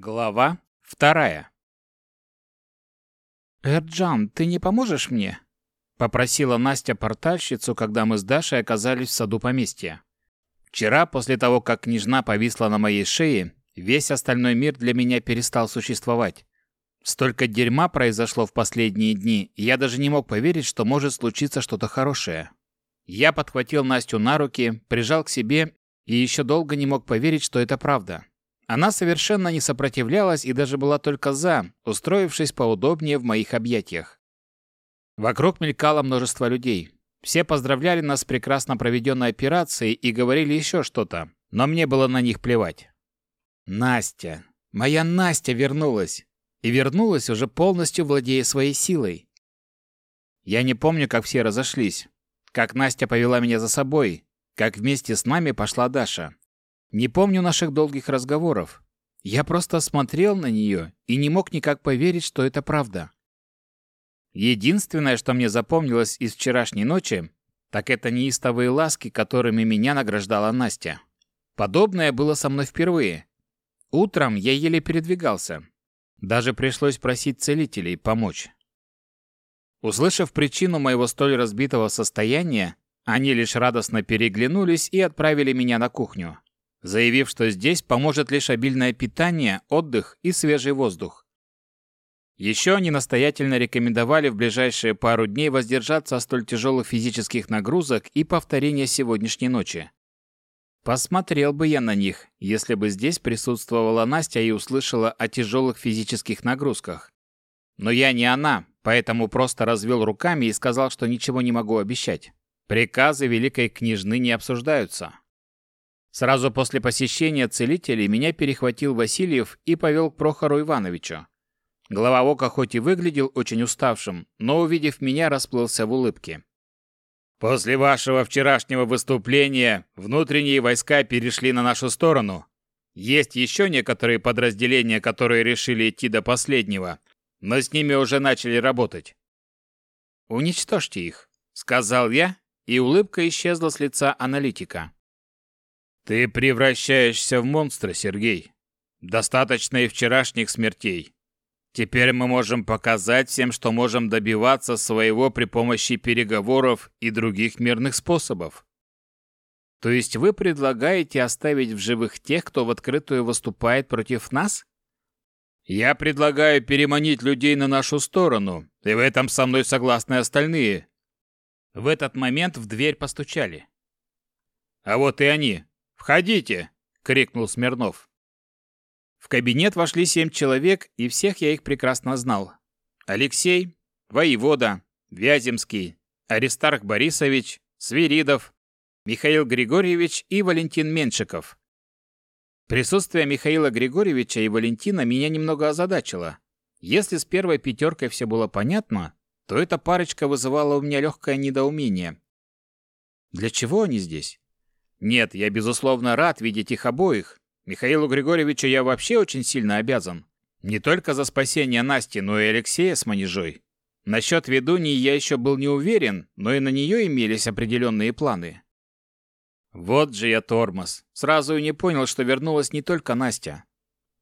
Глава вторая. «Эрджан, ты не поможешь мне?» — попросила Настя портальщицу, когда мы с Дашей оказались в саду поместья. Вчера, после того, как княжна повисла на моей шее, весь остальной мир для меня перестал существовать. Столько дерьма произошло в последние дни, и я даже не мог поверить, что может случиться что-то хорошее. Я подхватил Настю на руки, прижал к себе и еще долго не мог поверить, что это правда. Она совершенно не сопротивлялась и даже была только «за», устроившись поудобнее в моих объятиях. Вокруг мелькало множество людей. Все поздравляли нас с прекрасно проведенной операцией и говорили еще что-то, но мне было на них плевать. Настя, моя Настя вернулась. И вернулась уже полностью владея своей силой. Я не помню, как все разошлись, как Настя повела меня за собой, как вместе с нами пошла Даша. Не помню наших долгих разговоров. Я просто смотрел на нее и не мог никак поверить, что это правда. Единственное, что мне запомнилось из вчерашней ночи, так это неистовые ласки, которыми меня награждала Настя. Подобное было со мной впервые. Утром я еле передвигался. Даже пришлось просить целителей помочь. Услышав причину моего столь разбитого состояния, они лишь радостно переглянулись и отправили меня на кухню заявив, что здесь поможет лишь обильное питание, отдых и свежий воздух. Еще они настоятельно рекомендовали в ближайшие пару дней воздержаться от столь тяжелых физических нагрузок и повторения сегодняшней ночи. Посмотрел бы я на них, если бы здесь присутствовала Настя и услышала о тяжелых физических нагрузках. Но я не она, поэтому просто развел руками и сказал, что ничего не могу обещать. Приказы великой княжны не обсуждаются. Сразу после посещения целителей меня перехватил Васильев и повел к Прохору Ивановичу. Глава Ока хоть и выглядел очень уставшим, но, увидев меня, расплылся в улыбке. «После вашего вчерашнего выступления внутренние войска перешли на нашу сторону. Есть еще некоторые подразделения, которые решили идти до последнего, но с ними уже начали работать». «Уничтожьте их», — сказал я, и улыбка исчезла с лица аналитика. Ты превращаешься в монстра, Сергей. Достаточно и вчерашних смертей. Теперь мы можем показать всем, что можем добиваться своего при помощи переговоров и других мирных способов. То есть вы предлагаете оставить в живых тех, кто в открытую выступает против нас? Я предлагаю переманить людей на нашу сторону, и в этом со мной согласны остальные. В этот момент в дверь постучали. А вот и они. «Входите!» — крикнул Смирнов. В кабинет вошли семь человек, и всех я их прекрасно знал. Алексей, Воевода, Вяземский, Аристарх Борисович, Свиридов, Михаил Григорьевич и Валентин Меншиков. Присутствие Михаила Григорьевича и Валентина меня немного озадачило. Если с первой пятеркой все было понятно, то эта парочка вызывала у меня легкое недоумение. Для чего они здесь? Нет, я безусловно рад видеть их обоих. Михаилу Григорьевичу я вообще очень сильно обязан. Не только за спасение Насти, но и Алексея с манежой. Насчет ведуньи я еще был не уверен, но и на нее имелись определенные планы. Вот же я тормоз. Сразу и не понял, что вернулась не только Настя.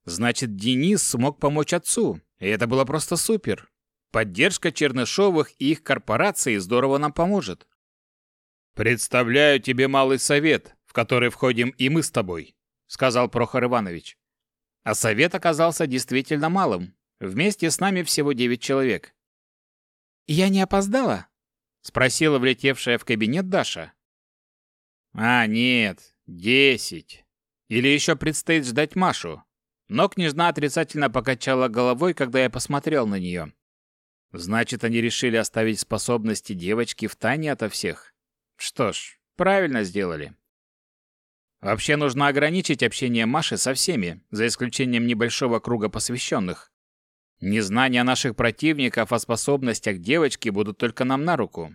Значит, Денис смог помочь отцу, и это было просто супер. Поддержка Чернышовых и их корпорации здорово нам поможет. «Представляю тебе малый совет, в который входим и мы с тобой», — сказал Прохор Иванович. А совет оказался действительно малым. Вместе с нами всего девять человек. «Я не опоздала?» — спросила влетевшая в кабинет Даша. «А, нет, десять. Или еще предстоит ждать Машу». Но княжна отрицательно покачала головой, когда я посмотрел на нее. «Значит, они решили оставить способности девочки в тайне ото всех?» Что ж, правильно сделали. Вообще нужно ограничить общение Маши со всеми, за исключением небольшого круга посвященных. Незнания наших противников о способностях девочки будут только нам на руку.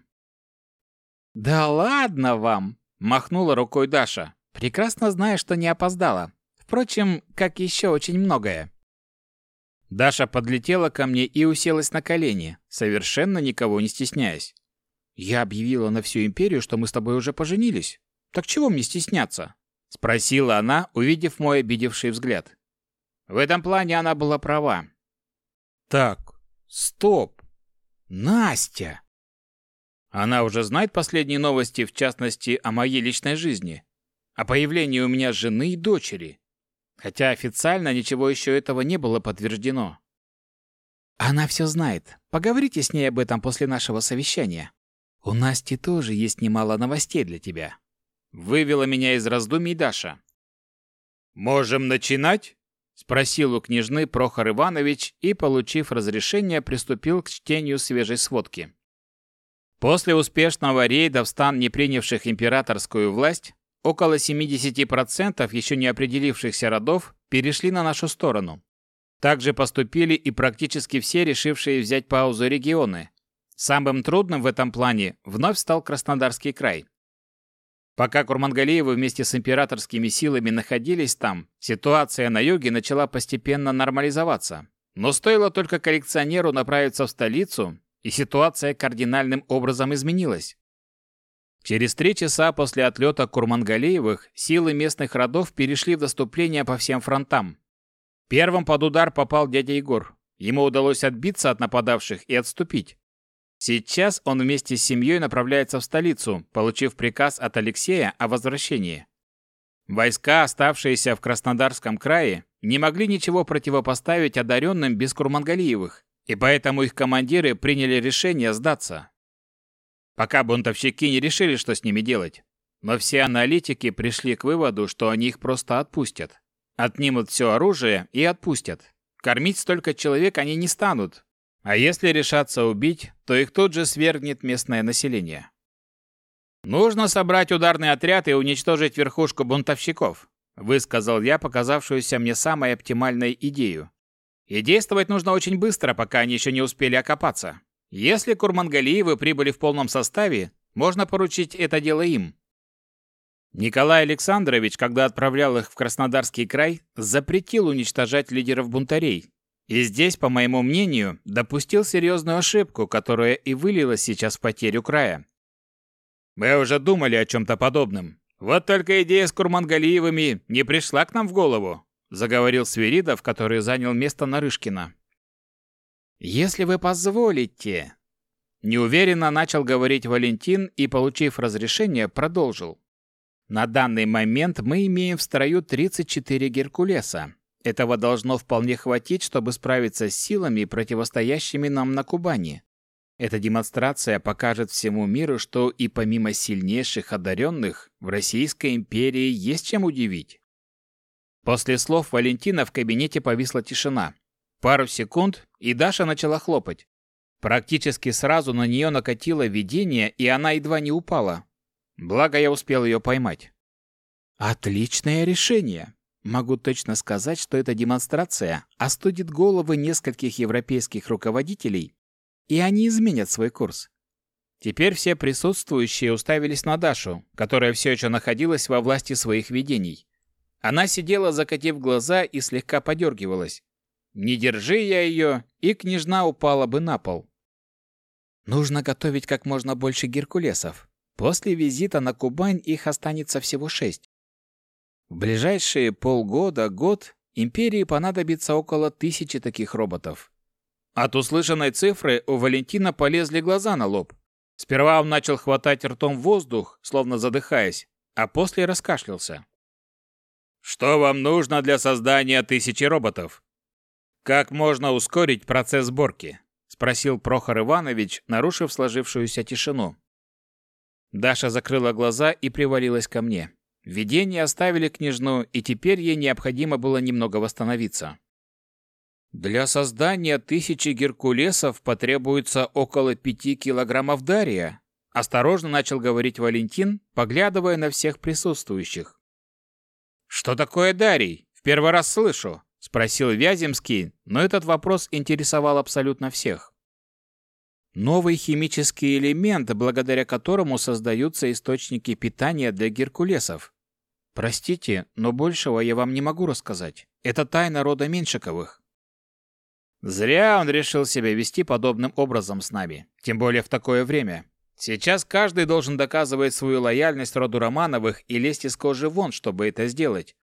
«Да ладно вам!» – махнула рукой Даша, прекрасно зная, что не опоздала. Впрочем, как еще очень многое. Даша подлетела ко мне и уселась на колени, совершенно никого не стесняясь. Я объявила на всю империю, что мы с тобой уже поженились. Так чего мне стесняться? Спросила она, увидев мой обидевший взгляд. В этом плане она была права. Так, стоп. Настя! Она уже знает последние новости, в частности, о моей личной жизни. О появлении у меня жены и дочери. Хотя официально ничего еще этого не было подтверждено. Она все знает. Поговорите с ней об этом после нашего совещания. У Насти тоже есть немало новостей для тебя. Вывела меня из раздумий Даша. Можем начинать? спросил у княжны Прохор Иванович и, получив разрешение, приступил к чтению свежей сводки. После успешного рейда в стан не принявших императорскую власть, около 70% еще не определившихся родов перешли на нашу сторону. Также поступили и практически все решившие взять паузу регионы. Самым трудным в этом плане вновь стал Краснодарский край. Пока Курмангалиевы вместе с императорскими силами находились там, ситуация на юге начала постепенно нормализоваться. Но стоило только коллекционеру направиться в столицу, и ситуация кардинальным образом изменилась. Через три часа после отлета Курмангалеевых силы местных родов перешли в наступление по всем фронтам. Первым под удар попал дядя Егор. Ему удалось отбиться от нападавших и отступить. Сейчас он вместе с семьей направляется в столицу, получив приказ от Алексея о возвращении. Войска, оставшиеся в Краснодарском крае, не могли ничего противопоставить одаренным без Курмангалиевых, и поэтому их командиры приняли решение сдаться. Пока бунтовщики не решили, что с ними делать. Но все аналитики пришли к выводу, что они их просто отпустят. Отнимут все оружие и отпустят. Кормить столько человек они не станут. А если решатся убить, то их тут же свергнет местное население. «Нужно собрать ударный отряд и уничтожить верхушку бунтовщиков», высказал я показавшуюся мне самой оптимальной идею. И действовать нужно очень быстро, пока они еще не успели окопаться. Если Курмангалиевы прибыли в полном составе, можно поручить это дело им. Николай Александрович, когда отправлял их в Краснодарский край, запретил уничтожать лидеров бунтарей. И здесь, по моему мнению, допустил серьезную ошибку, которая и вылилась сейчас в потерю края. Мы уже думали о чем-то подобном. Вот только идея с Курмангалиевыми не пришла к нам в голову, заговорил Свиридов, который занял место Нарышкина. Если вы позволите, неуверенно начал говорить Валентин и, получив разрешение, продолжил. На данный момент мы имеем в строю 34 Геркулеса. Этого должно вполне хватить, чтобы справиться с силами, противостоящими нам на Кубани. Эта демонстрация покажет всему миру, что и помимо сильнейших одаренных, в Российской империи есть чем удивить. После слов Валентина в кабинете повисла тишина. Пару секунд, и Даша начала хлопать. Практически сразу на нее накатило видение, и она едва не упала. Благо я успел ее поймать. Отличное решение. Могу точно сказать, что эта демонстрация остудит головы нескольких европейских руководителей, и они изменят свой курс. Теперь все присутствующие уставились на Дашу, которая все еще находилась во власти своих видений. Она сидела, закатив глаза, и слегка подергивалась. Не держи я ее, и княжна упала бы на пол. Нужно готовить как можно больше геркулесов, После визита на Кубань их останется всего шесть. В ближайшие полгода-год империи понадобится около тысячи таких роботов. От услышанной цифры у Валентина полезли глаза на лоб. Сперва он начал хватать ртом воздух, словно задыхаясь, а после раскашлялся. «Что вам нужно для создания тысячи роботов?» «Как можно ускорить процесс сборки?» – спросил Прохор Иванович, нарушив сложившуюся тишину. Даша закрыла глаза и привалилась ко мне. Видения оставили княжну, и теперь ей необходимо было немного восстановиться. Для создания тысячи геркулесов потребуется около пяти килограммов дария, осторожно начал говорить Валентин, поглядывая на всех присутствующих. Что такое дарий? В первый раз слышу, спросил Вяземский, но этот вопрос интересовал абсолютно всех. Новый химический элемент, благодаря которому создаются источники питания для геркулесов. Простите, но большего я вам не могу рассказать. Это тайна рода Меньшиковых. Зря он решил себя вести подобным образом с нами, тем более в такое время. Сейчас каждый должен доказывать свою лояльность роду Романовых и лезть из кожи вон, чтобы это сделать.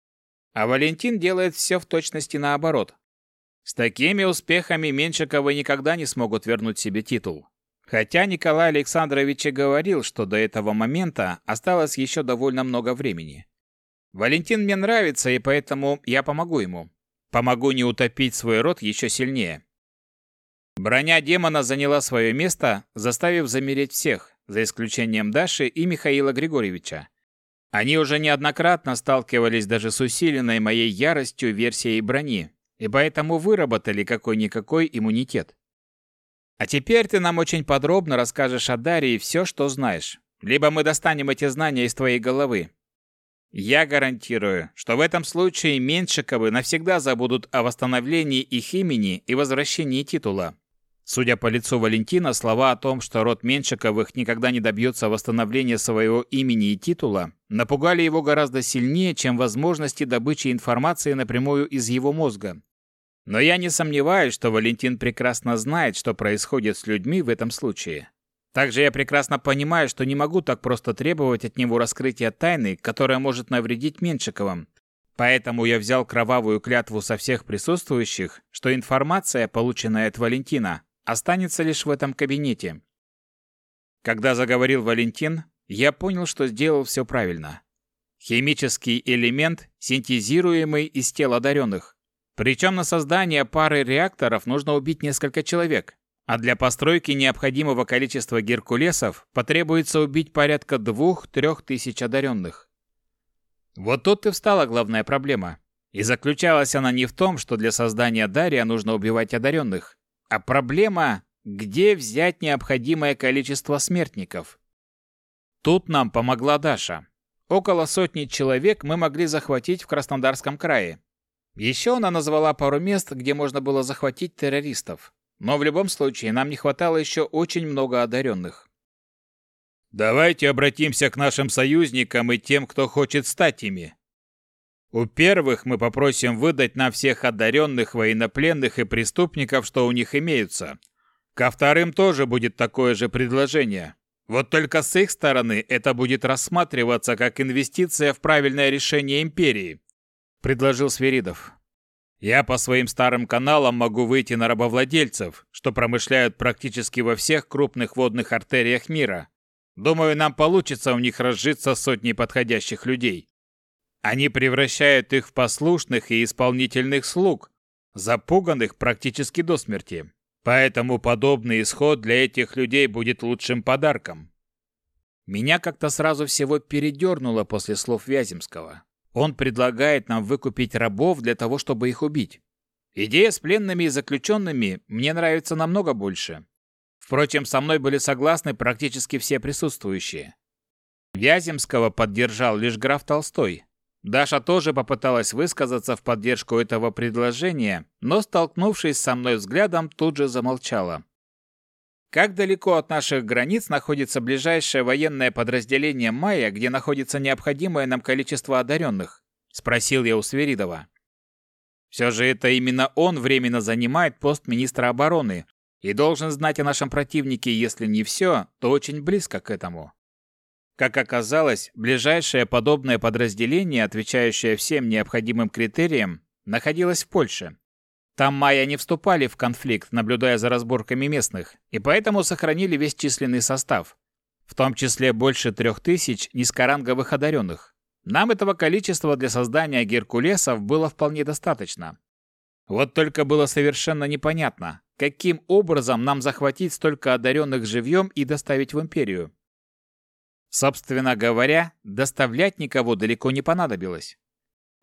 А Валентин делает все в точности наоборот. С такими успехами Меншиковы никогда не смогут вернуть себе титул. Хотя Николай Александрович и говорил, что до этого момента осталось еще довольно много времени. Валентин мне нравится, и поэтому я помогу ему. Помогу не утопить свой род еще сильнее. Броня демона заняла свое место, заставив замереть всех, за исключением Даши и Михаила Григорьевича. Они уже неоднократно сталкивались даже с усиленной моей яростью версией брони, и поэтому выработали какой-никакой иммунитет. А теперь ты нам очень подробно расскажешь о Дарии все, что знаешь. Либо мы достанем эти знания из твоей головы. Я гарантирую, что в этом случае Меньшиковы навсегда забудут о восстановлении их имени и возвращении титула. Судя по лицу Валентина, слова о том, что род Меншиковых никогда не добьется восстановления своего имени и титула, напугали его гораздо сильнее, чем возможности добычи информации напрямую из его мозга. Но я не сомневаюсь, что Валентин прекрасно знает, что происходит с людьми в этом случае. Также я прекрасно понимаю, что не могу так просто требовать от него раскрытия тайны, которая может навредить Меншиковым, Поэтому я взял кровавую клятву со всех присутствующих, что информация, полученная от Валентина, останется лишь в этом кабинете. Когда заговорил Валентин, я понял, что сделал все правильно. Химический элемент, синтезируемый из тел одаренных. Причем на создание пары реакторов нужно убить несколько человек, а для постройки необходимого количества геркулесов потребуется убить порядка двух-трех тысяч одаренных. Вот тут и встала главная проблема. И заключалась она не в том, что для создания Дария нужно убивать одаренных, а проблема, где взять необходимое количество смертников. Тут нам помогла Даша. Около сотни человек мы могли захватить в Краснодарском крае. Еще она назвала пару мест, где можно было захватить террористов. Но в любом случае нам не хватало еще очень много одаренных. Давайте обратимся к нашим союзникам и тем, кто хочет стать ими. У первых мы попросим выдать нам всех одаренных военнопленных и преступников, что у них имеются. Ко вторым тоже будет такое же предложение. Вот только с их стороны это будет рассматриваться как инвестиция в правильное решение империи, предложил Сверидов. Я по своим старым каналам могу выйти на рабовладельцев, что промышляют практически во всех крупных водных артериях мира. Думаю, нам получится у них разжиться сотней подходящих людей. Они превращают их в послушных и исполнительных слуг, запуганных практически до смерти. Поэтому подобный исход для этих людей будет лучшим подарком. Меня как-то сразу всего передернуло после слов Вяземского. Он предлагает нам выкупить рабов для того, чтобы их убить. Идея с пленными и заключенными мне нравится намного больше. Впрочем, со мной были согласны практически все присутствующие. Вяземского поддержал лишь граф Толстой, Даша тоже попыталась высказаться в поддержку этого предложения, но, столкнувшись со мной взглядом, тут же замолчала. Как далеко от наших границ находится ближайшее военное подразделение Майя, где находится необходимое нам количество одаренных? Спросил я у Сверидова. Все же это именно он временно занимает пост министра обороны и должен знать о нашем противнике, если не все, то очень близко к этому. Как оказалось, ближайшее подобное подразделение, отвечающее всем необходимым критериям, находилось в Польше. Там майя не вступали в конфликт, наблюдая за разборками местных, и поэтому сохранили весь численный состав, в том числе больше трех тысяч низкоранговых одаренных. Нам этого количества для создания геркулесов было вполне достаточно. Вот только было совершенно непонятно, каким образом нам захватить столько одаренных живьем и доставить в империю. Собственно говоря, доставлять никого далеко не понадобилось.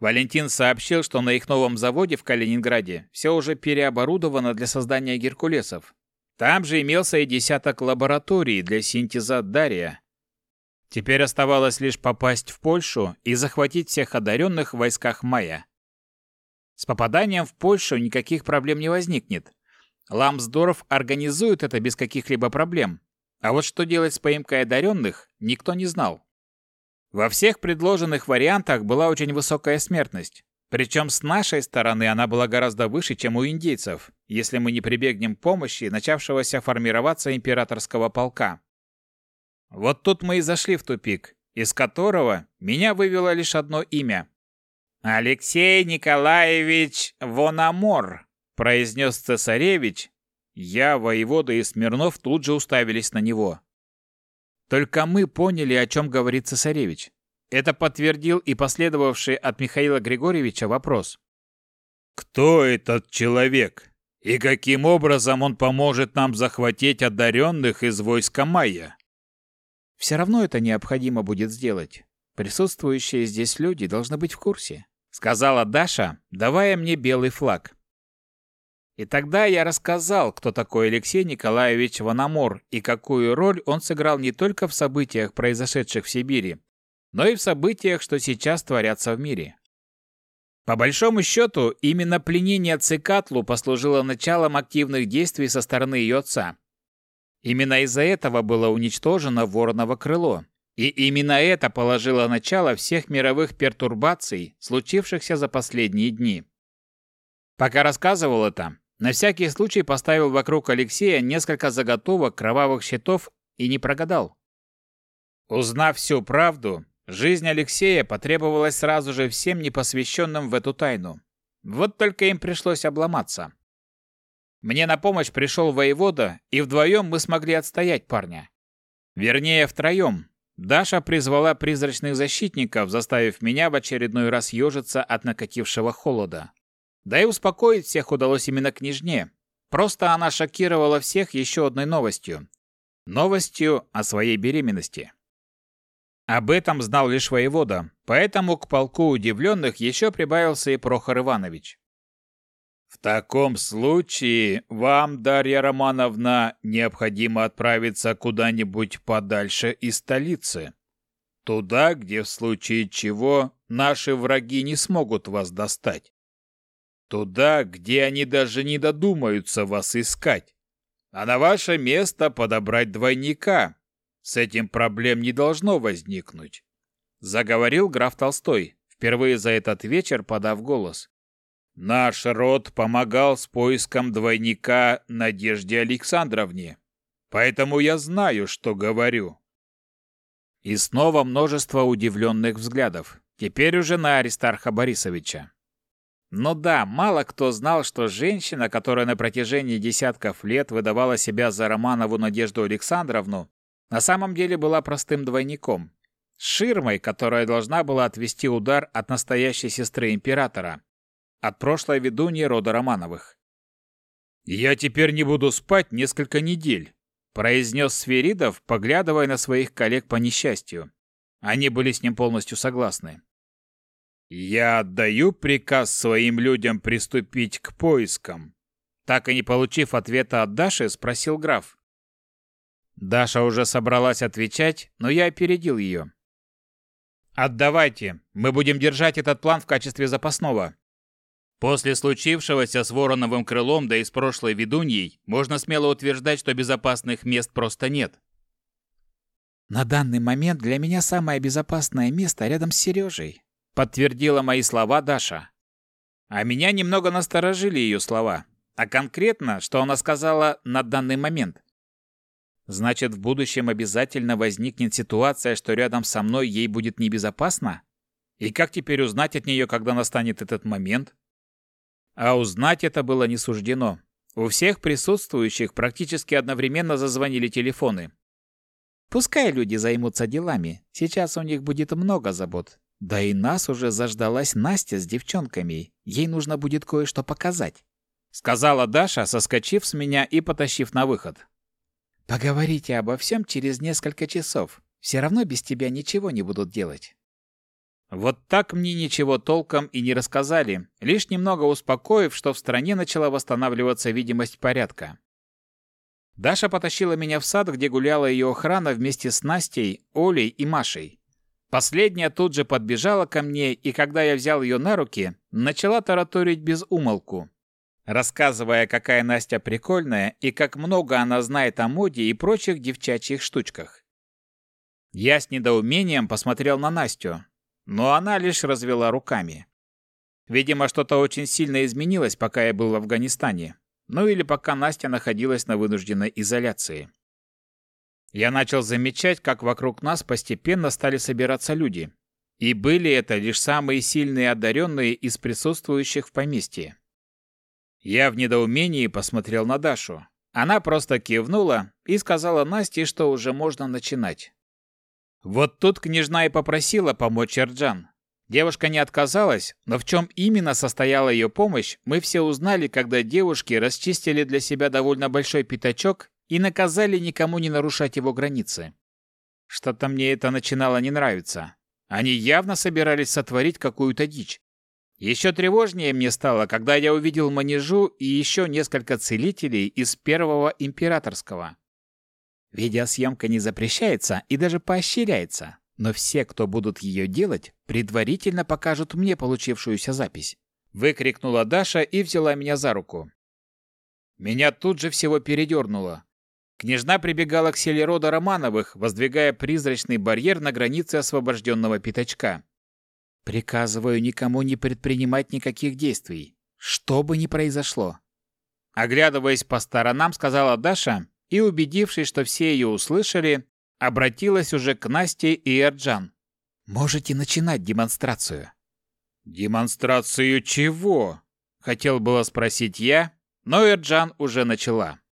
Валентин сообщил, что на их новом заводе в Калининграде все уже переоборудовано для создания геркулесов. Там же имелся и десяток лабораторий для синтеза дария. Теперь оставалось лишь попасть в Польшу и захватить всех одаренных в войсках Майя. С попаданием в Польшу никаких проблем не возникнет. Ламсдорф организует это без каких-либо проблем, а вот что делать с поимкой одаренных, никто не знал. Во всех предложенных вариантах была очень высокая смертность. Причем с нашей стороны она была гораздо выше, чем у индейцев, если мы не прибегнем к помощи начавшегося формироваться императорского полка. Вот тут мы и зашли в тупик, из которого меня вывело лишь одно имя. «Алексей Николаевич Вонамор», — произнес цесаревич. Я, воевода и Смирнов тут же уставились на него. Только мы поняли, о чем говорит цесаревич. Это подтвердил и последовавший от Михаила Григорьевича вопрос. «Кто этот человек? И каким образом он поможет нам захватить одаренных из войска Майя?» «Все равно это необходимо будет сделать. Присутствующие здесь люди должны быть в курсе сказала Даша, давая мне белый флаг. И тогда я рассказал, кто такой Алексей Николаевич Ванамор и какую роль он сыграл не только в событиях, произошедших в Сибири, но и в событиях, что сейчас творятся в мире. По большому счету, именно пленение Цикатлу послужило началом активных действий со стороны ее отца. Именно из-за этого было уничтожено Вороново крыло, и именно это положило начало всех мировых пертурбаций, случившихся за последние дни. Пока рассказывал это, на всякий случай поставил вокруг Алексея несколько заготовок кровавых щитов и не прогадал. Узнав всю правду, жизнь Алексея потребовалась сразу же всем непосвященным в эту тайну. Вот только им пришлось обломаться. Мне на помощь пришел воевода, и вдвоем мы смогли отстоять парня. Вернее, втроем, Даша призвала призрачных защитников, заставив меня в очередной раз ежиться от накатившего холода. Да и успокоить всех удалось именно княжне. Просто она шокировала всех еще одной новостью. Новостью о своей беременности. Об этом знал лишь воевода, поэтому к полку удивленных еще прибавился и Прохор Иванович. В таком случае вам, Дарья Романовна, необходимо отправиться куда-нибудь подальше из столицы. Туда, где в случае чего наши враги не смогут вас достать. Туда, где они даже не додумаются вас искать. А на ваше место подобрать двойника. С этим проблем не должно возникнуть. Заговорил граф Толстой, впервые за этот вечер подав голос. Наш род помогал с поиском двойника Надежде Александровне, поэтому я знаю, что говорю. И снова множество удивленных взглядов, теперь уже на Аристарха Борисовича. Но да, мало кто знал, что женщина, которая на протяжении десятков лет выдавала себя за Романову Надежду Александровну, на самом деле была простым двойником. Ширмой, которая должна была отвести удар от настоящей сестры императора, от прошлой ведуньи рода Романовых. «Я теперь не буду спать несколько недель», — произнес Сверидов, поглядывая на своих коллег по несчастью. Они были с ним полностью согласны. «Я отдаю приказ своим людям приступить к поискам», так и не получив ответа от Даши, спросил граф. Даша уже собралась отвечать, но я опередил ее. «Отдавайте. Мы будем держать этот план в качестве запасного. После случившегося с Вороновым крылом, да и с прошлой ведуньей, можно смело утверждать, что безопасных мест просто нет. «На данный момент для меня самое безопасное место рядом с Сережей», подтвердила мои слова Даша. А меня немного насторожили ее слова. А конкретно, что она сказала «на данный момент». Значит, в будущем обязательно возникнет ситуация, что рядом со мной ей будет небезопасно? И как теперь узнать от нее, когда настанет этот момент? А узнать это было не суждено. У всех присутствующих практически одновременно зазвонили телефоны. Пускай люди займутся делами, сейчас у них будет много забот. Да и нас уже заждалась Настя с девчонками, ей нужно будет кое-что показать. Сказала Даша, соскочив с меня и потащив на выход. Поговорите обо всем через несколько часов. Все равно без тебя ничего не будут делать. Вот так мне ничего толком и не рассказали, лишь немного успокоив, что в стране начала восстанавливаться видимость порядка. Даша потащила меня в сад, где гуляла ее охрана вместе с Настей, Олей и Машей. Последняя тут же подбежала ко мне, и когда я взял ее на руки, начала тараторить без умолку, рассказывая, какая Настя прикольная и как много она знает о моде и прочих девчачьих штучках. Я с недоумением посмотрел на Настю, но она лишь развела руками. Видимо, что-то очень сильно изменилось, пока я был в Афганистане. Ну или пока Настя находилась на вынужденной изоляции. Я начал замечать, как вокруг нас постепенно стали собираться люди. И были это лишь самые сильные одаренные из присутствующих в поместье. Я в недоумении посмотрел на Дашу. Она просто кивнула и сказала Насте, что уже можно начинать. Вот тут княжна и попросила помочь Эрджан. Девушка не отказалась, но в чем именно состояла ее помощь, мы все узнали, когда девушки расчистили для себя довольно большой пятачок и наказали никому не нарушать его границы. Что-то мне это начинало не нравиться. Они явно собирались сотворить какую-то дичь. Еще тревожнее мне стало, когда я увидел манежу и еще несколько целителей из первого императорского. Видеосъемка не запрещается и даже поощряется, но все, кто будут ее делать, предварительно покажут мне получившуюся запись. Выкрикнула Даша и взяла меня за руку. Меня тут же всего передернуло. Княжна прибегала к силе рода Романовых, воздвигая призрачный барьер на границе освобожденного пятачка. Приказываю никому не предпринимать никаких действий, что бы ни произошло. Оглядываясь по сторонам, сказала Даша и, убедившись, что все ее услышали, обратилась уже к Насте и Эрджан. «Можете начинать демонстрацию». «Демонстрацию чего?» — хотел было спросить я, но Эрджан уже начала.